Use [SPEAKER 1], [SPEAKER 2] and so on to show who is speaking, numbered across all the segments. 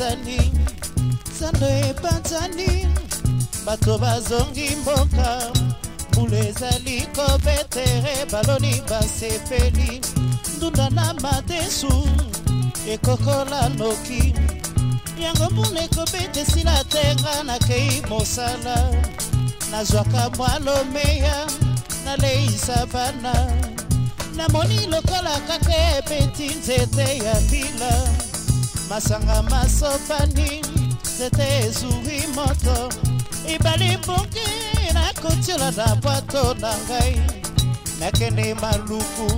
[SPEAKER 1] epanzani sando epanzani bato bazongi mboka mbula ezali kobetere baloni basepeli ndunda na madesu ekokola noki yango mbula ekobeta esila tenga nakei mosala nazwaka mwa lomeya naleisa bana namoni lokola kaka ebeti nzete ya mbila masanga masopani nzete ezwi moto ebale bonge nakotiola na bwato na ngai nakende maluku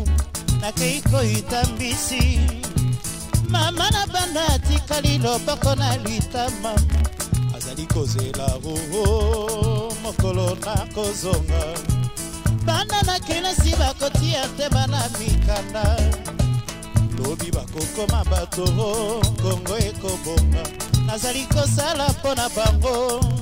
[SPEAKER 1] nakei koitambisi mama na banda atikali loboko na litama azali kozela oo mokolo nakozonga banda na kelasi bakotia te bana mikanda nakomi bakokoma bato kongo ekobonga nazali kosala mpo na bango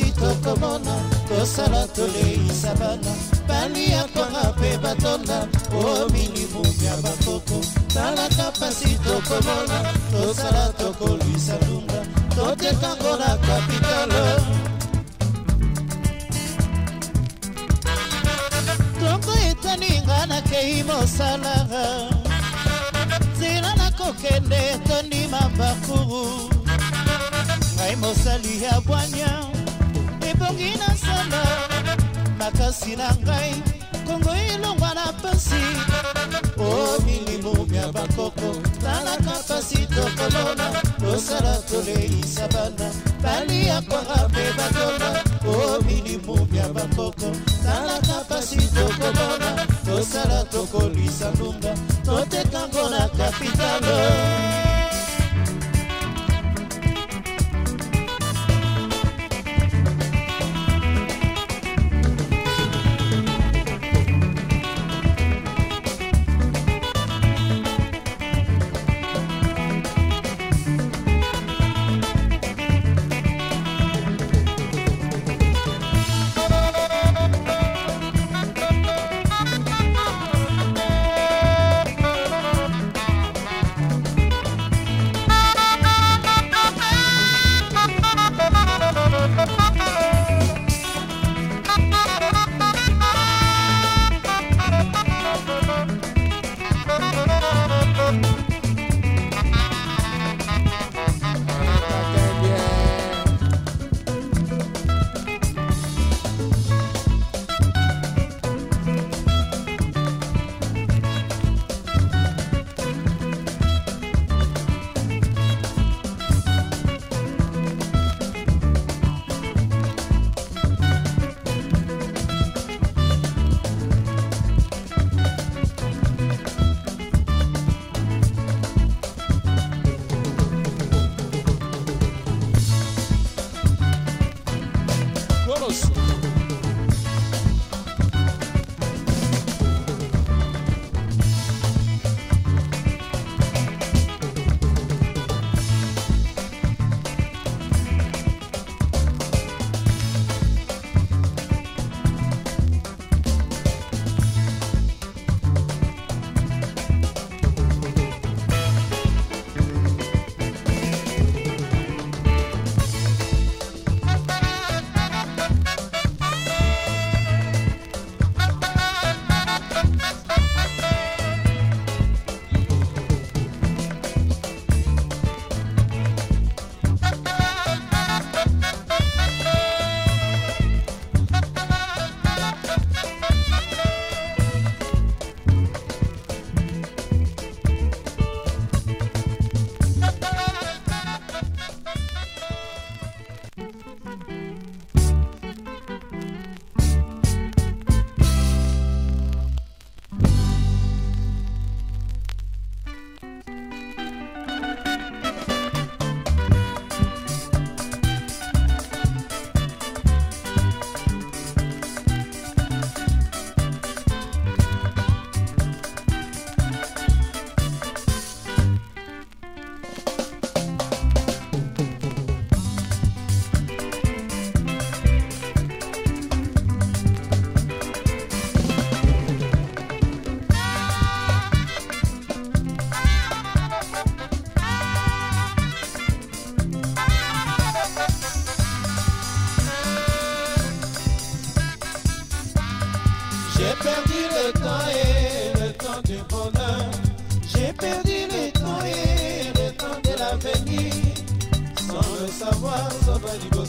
[SPEAKER 1] neti tokomona kosala toleisa bana balia konga mpe batonda o milimu ya bakoko talaka mpasi tokomona tosala tokolwisa lunga totekango na
[SPEAKER 2] kapitalo
[SPEAKER 1] tongo etaninga nakei mosala nzela nakokende etondima bakuru ngai mosali ya bwanya ezongi na solo makasi na ngai kongo elongwa na pasi o milimu ya bakoko talaka pasi tokolona tosala toleisa bana balia kwanga mpe batona o milimu ya bakoko talaka pasi tokolona tosala tokolisa lunga totekango na
[SPEAKER 2] kapitalo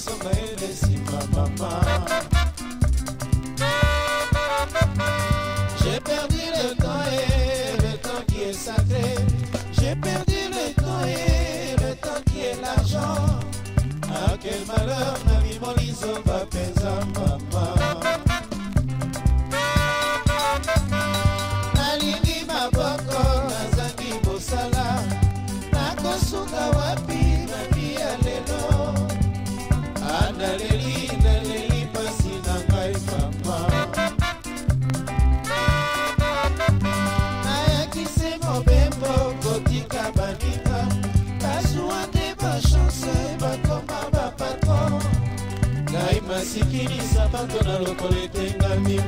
[SPEAKER 1] something.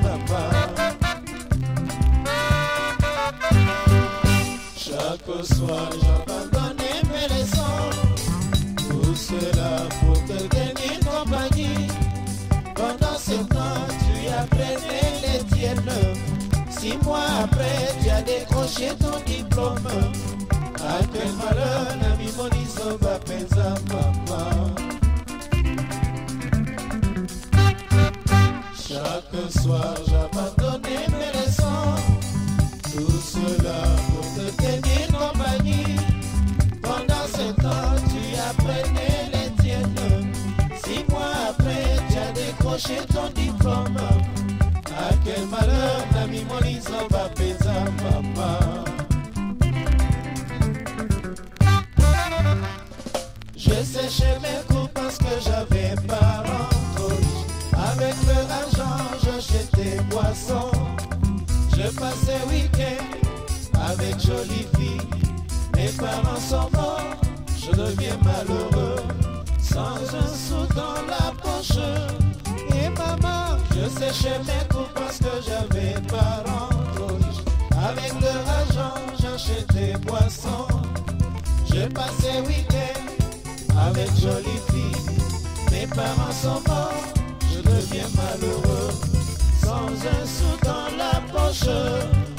[SPEAKER 3] papa chaque
[SPEAKER 1] soir j'abandonne mes raisons tout cela pour te
[SPEAKER 3] tenir compagnie pendant ce temps tu as prêté les
[SPEAKER 1] tiennes six mois après tu as décroché ton diplôme à quel malheur penser à papa soir abandonné mes leçons. Tout cela pour te tenir compagnie. Pendant ce temps, tu apprenais les tiennes. Six mois après, tu as décroché ton diplôme. A quel malheur, t'a Morizon va péter papa. Je séché mes coups parce que j'avais pas. passé week-end avec jolie fille. Mes parents sont morts, je deviens malheureux. Sans un sou dans la poche. Et maman, je séchais mes coups parce que j'avais pas trop Avec de l'argent, j'achetais des boissons. J'ai passé week-end avec jolie fille. Mes parents sont morts, je deviens malheureux dans un sou
[SPEAKER 2] dans la poche.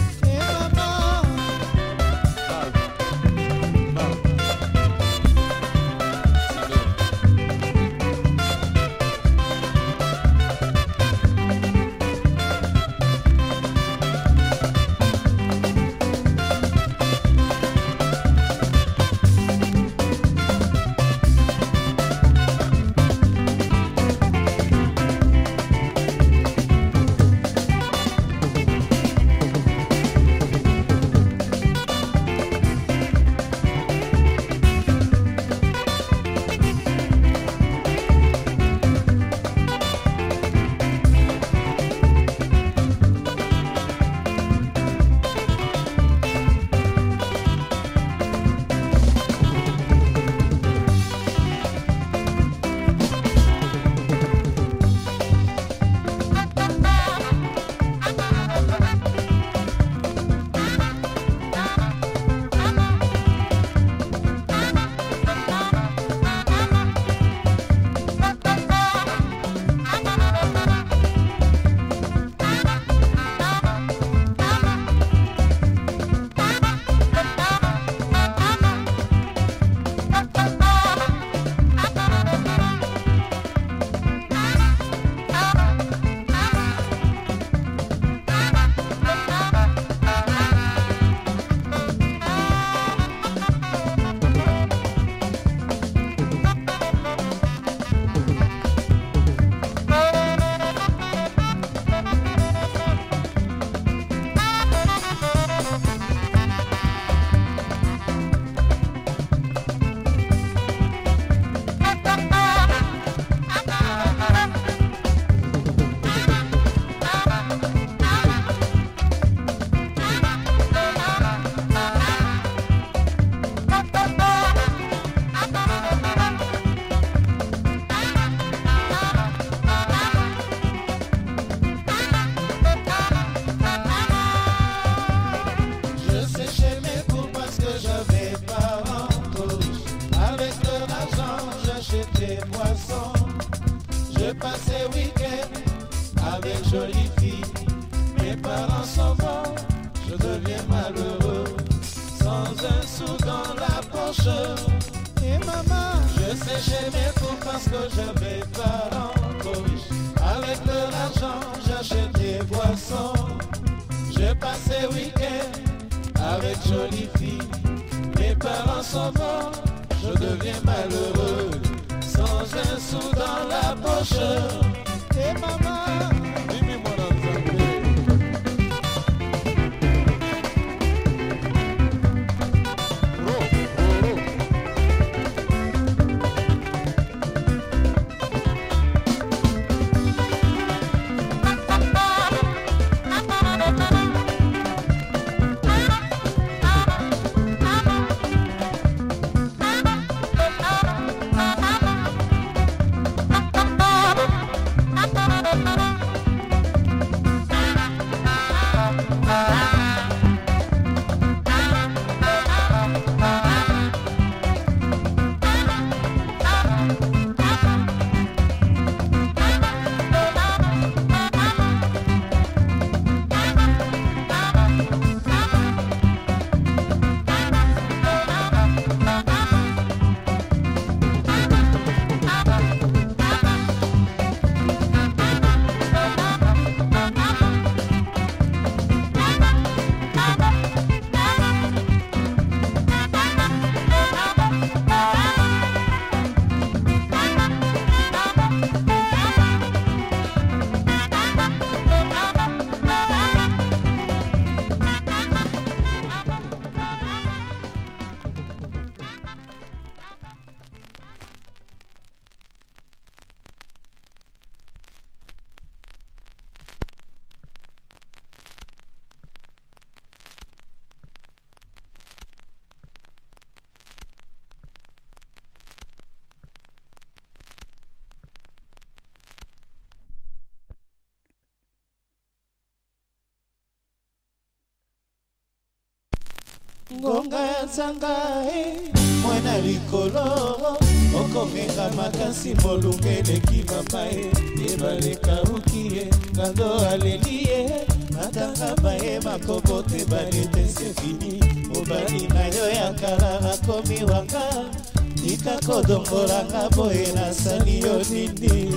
[SPEAKER 2] ngonga ya nzanga
[SPEAKER 1] e mwana likolo okomenga makasi molunga eleki mama ye ebalekauki ye ngando aleli ye atanga baye makobo te balete sefini mobali na yo ya kala akomi wanga tika kodongolanga boye nasali yo nini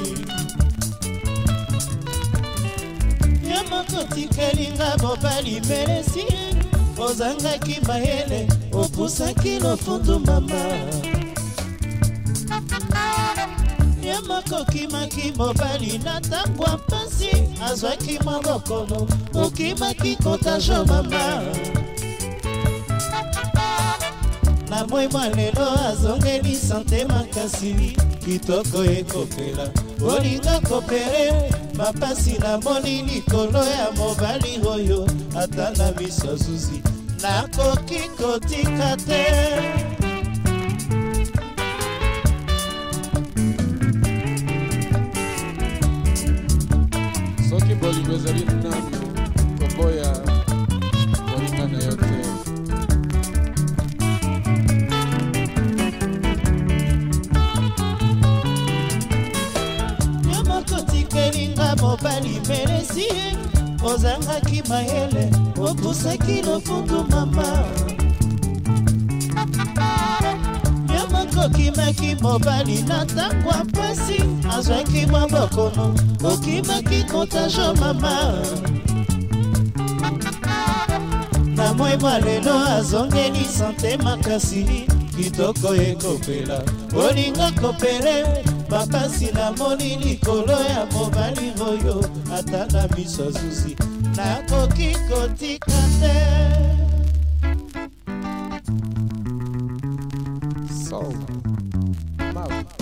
[SPEAKER 1] yo moko tikelinga mobali melesi ozangaki mayele opusaki lofundu mama ye moko okimaki mobali na ntango ya mpasi azwaki mwa mokolo okimaki kontagio mama na moi mwa lelo azongeli sante makasi kitoko ekopela olinga kopere mapasi namoni likolo ya mobali oyo ata na miso zuzi nakoki kotika te ozangaki mayele opusaki lofundu mama nyamoko okimaki mobali na ntango ya mpasi azwaki mwa bokono okimaki kontajo mama na moimwa lelo azongeli sante makasi kitoko ekopela olinga kopele mapasi namoni likolo ya mobali oyo ata na miso azuzi nakoki kotika te
[SPEAKER 3] Sol, mouth.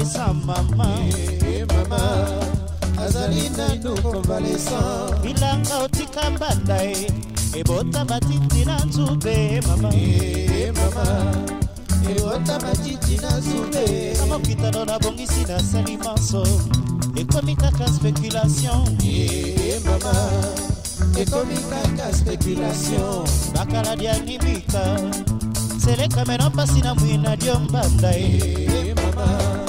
[SPEAKER 1] kobalisa mama eh, mama azali nano kobalisa bilanga otika mbanda e ebota matiti na nzube eh, mama mama ebota matiti na nzube na mokitano nabongisi nasali maso ekomi kaka spéculation mama ekomi kaka spéculation bakaladi angibika seleka meno mpasi na mwina dio mbanda e mama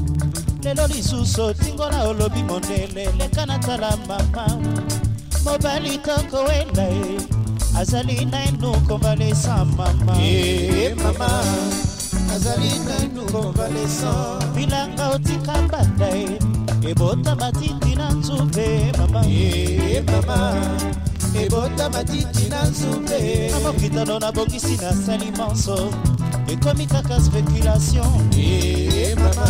[SPEAKER 1] lelo lisusu otingola olobi mondele leka natala e, mama mobali tokowela ye azali nainu kovalesa mama mama azali nainu kovalesa bilanga otika banda ye ebota matiti na nzube mama mama ebota matiti na nzube na mokitano nabongisi nasali monso ekomi kaka speculation
[SPEAKER 3] mama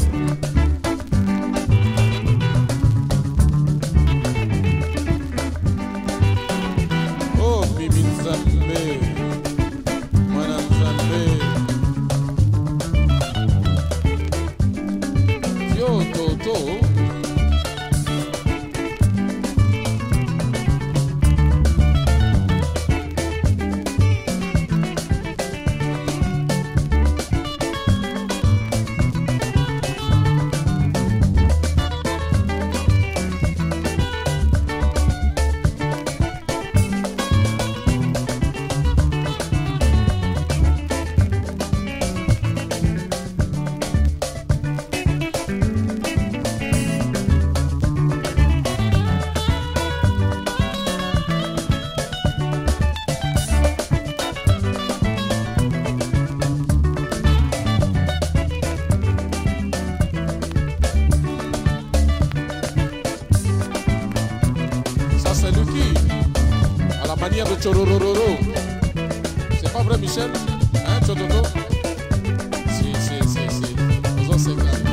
[SPEAKER 3] manière de Chorororo. C'est pas vrai, Michel Hein, Chototo Si, c'est, c'est, ans.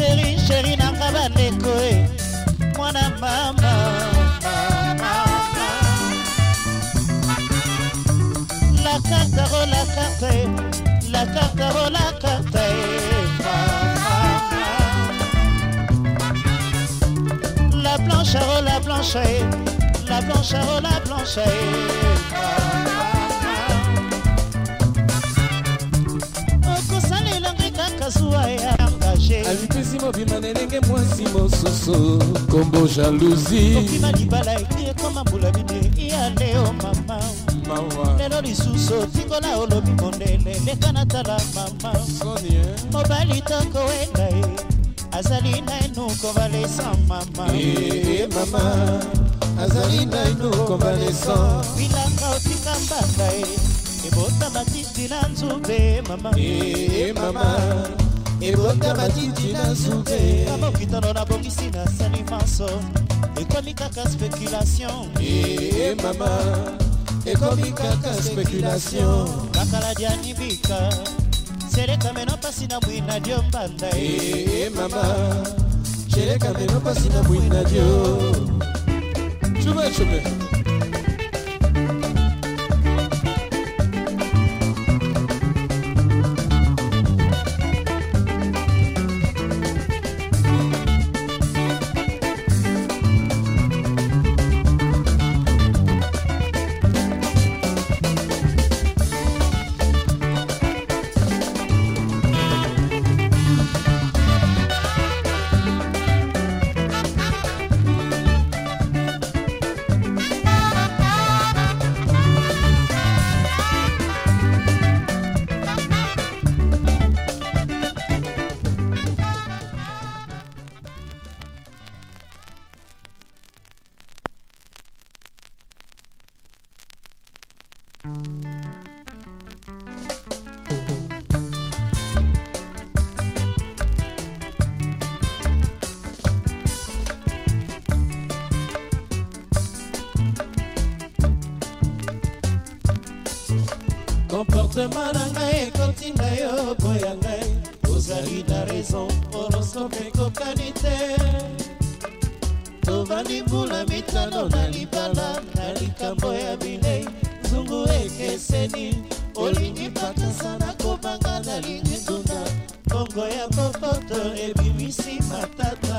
[SPEAKER 1] chéri chéri n'a bandeko moi, mwana mama la la La la à e la planche à la planche la planche à la planche
[SPEAKER 3] obima na elenge mwasi mosusu kombo jalousi okima libala eki ekoma mbula
[SPEAKER 1] bine ya leo mama lelo lisusu otingola olobi mondele leka natala mama eh? mobali tokoenda ye azali nainu kovalesa mama
[SPEAKER 3] eh, eh, mama azali nainu kovalesa
[SPEAKER 1] bilanga otinga mbaka ye ebota matiti na nzube mama mama ebota matiti na zube abokitano nabokisi na sani manso ekomi kaka spéculation e mama ekomi kaka spéculation kakaladianibika seleka meno mpasi na mwina dio mbanda e mama
[SPEAKER 3] seleka meno mpasi na mwina dio chube chube
[SPEAKER 1] comportema na ngai ekotinda yo boya ngai ozali na raison polonso mpe kokani te tovandi mbula mitano na libala na likambo ya bilei zungu ekeseni olingi pakasa na kobanga nalingi tunda bongo ya kokoto ebimisi matata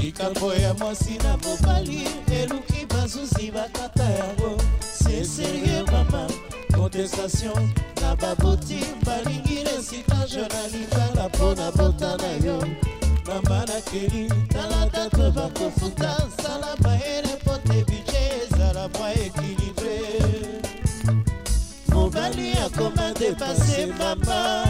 [SPEAKER 1] likambo ya mwasi na mobali eluki bazuzi bakata yango seserie mama contestation na baboti balingi resipage na libala mpo na bota na yo mama nakeli tala dato bakofuta sala mayele mpo te bije ezala mwa ekilibre mobali akoma depase
[SPEAKER 2] mama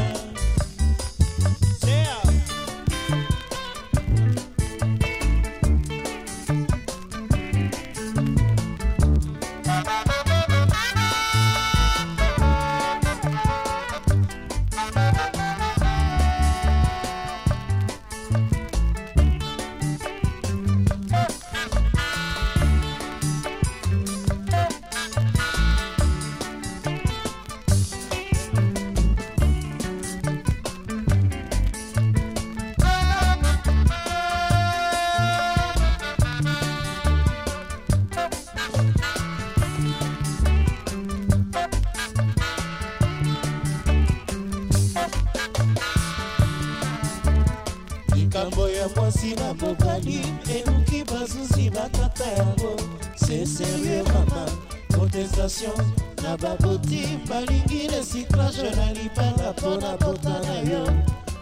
[SPEAKER 1] mwasi na mobali eluki bazuzi bakata yango seserie mama protestation na baboti balingi recyclage na libanga mpona bota na yo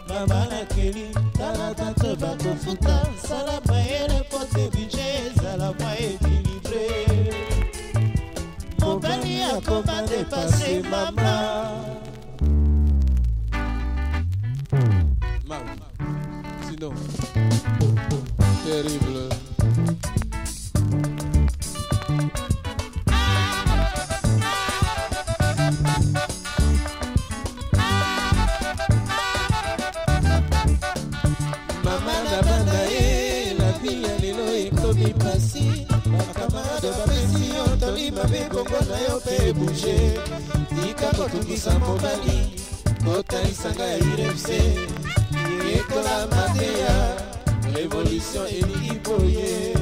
[SPEAKER 1] mama nakeli tala tante bakofuta sala mayele pote bije ezala mwa ekilibre mobali akoma depase mama
[SPEAKER 3] mpe ebouge tika kotungisa mobali kotalisanga ya urfc ekola mateya revolution elingi boye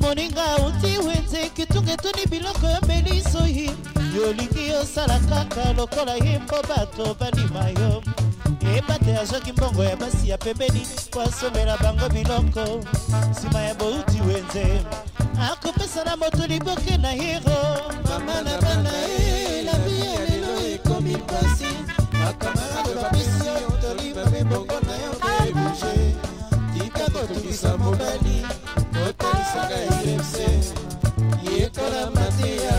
[SPEAKER 1] moninga uti wenze kitungetuni biloko yomeliso ye yolingi osala kaka lokola ye mpo bato balima yo ebate azwaki mbongo ya basi ya pembeni po asomela bango biloko nsima ya bouti wenze akopesa na moto liboke na yero
[SPEAKER 3] mama na bana e labi ya lelo ekomi mpasi bakamarade bapesi yo tolima mpe bongo na yo ebuge eh, tika kotungisa mobali otelisaka efc yekola mateya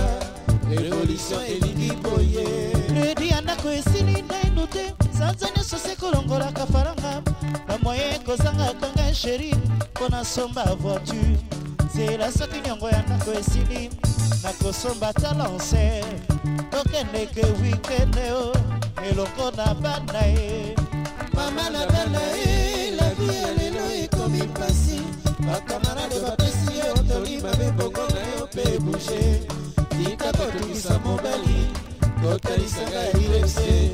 [SPEAKER 3] revolution elingi boye
[SPEAKER 1] redi ya ndako esili naino te sanza nyonso se kolongolaka faranga bamoye ekozanga kanga sheri mpo na somba voiture nzela soki niongo ya ndako esili nakosomba talonse tokendeke wikende o elongo na bana
[SPEAKER 3] ye mama na bana ye lavi ya lelo ekomi mpasi bakamarade bapesi yo toli babe bongo na yo mpe bouge tika kotungisa mobali kotalisanga ilepse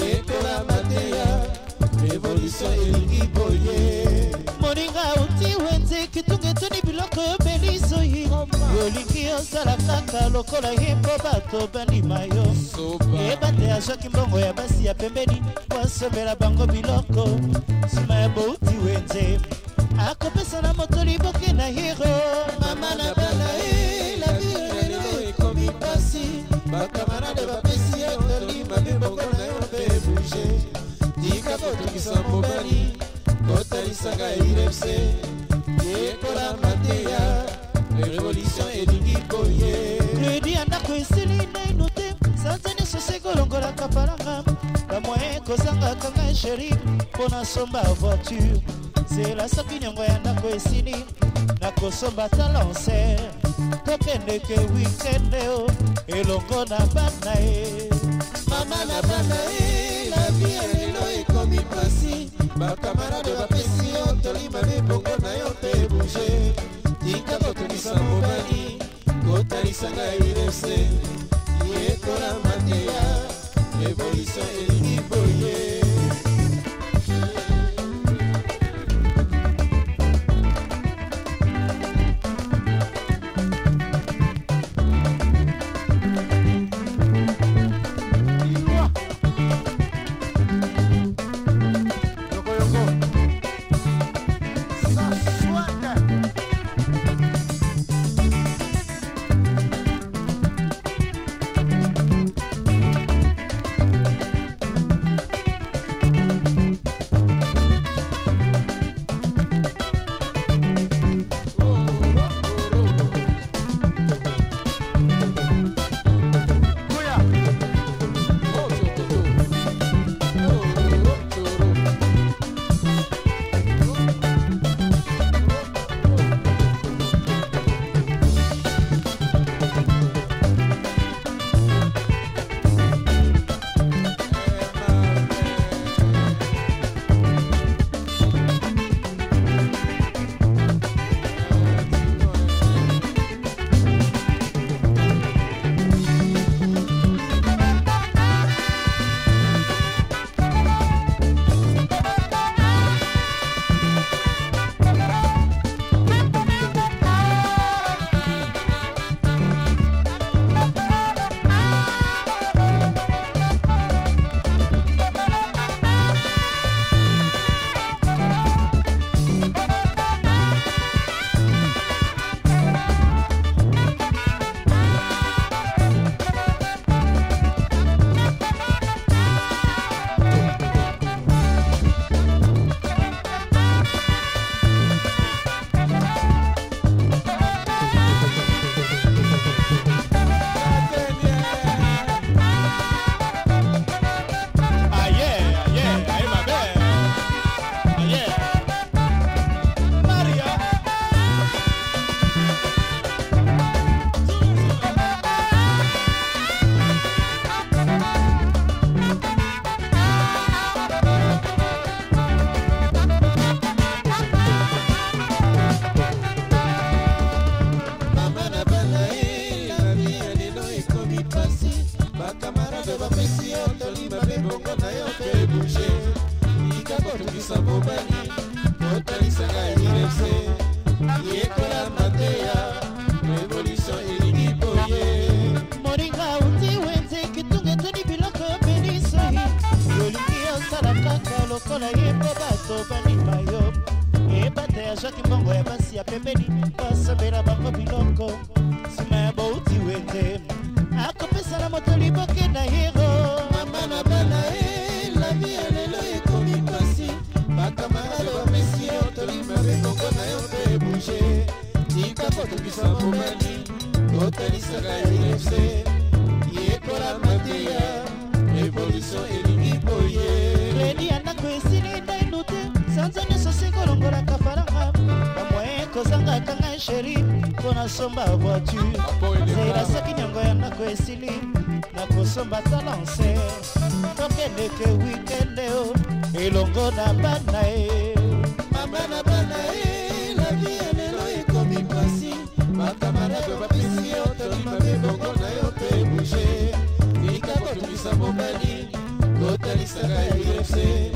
[SPEAKER 3] yekola mateya revolution elingi boye
[SPEAKER 1] moninga uti wenze kitungetoni yolingi osala kaka lokola ye mpo bato bandima yo yeba te azwaki mbongo ya basi ya pembeni po asomela bango biloko nsima ya bouti wenze akopesa na moto liboke na hero mama na bana e la virelo
[SPEAKER 3] ekomi mpasi bakamarade bapesi ye toli mabiboko na yo mpe buge tika kotokisa mobali kotalisaka eirepse ekola mateya révolution elingi koye
[SPEAKER 1] ledi ya ndako esili naino te sanza nyonso sekolongolaka palanga bamoye kozangaka ngai sheri mpo nasomba voiture zela soki nyongo ya ndako esili nakosomba talancer tokendeke wikende elongo na bana ye mama na bana ye
[SPEAKER 3] lavi ya lelo ekomi mpasi bakamarade bapesi yo tolima mibongo na yo te bouge tika kotunisa mobali kotalisa ngai wilese yekola mateya ebolisa elingi boye proje tika kotokisa bomani totalisaka unfc yekola mateya revolution elingi boye
[SPEAKER 1] redi ya ndako esili ndaino te sanza nyonso sikolongolaka faranga bamoye ekozanga kanga sheri mpo nasomba voiture zela soki nyongo ya ndako esili nakosomba talancer tokendeke wikende o elongo na bana e mabana bana e
[SPEAKER 3] Sagai,
[SPEAKER 2] you say.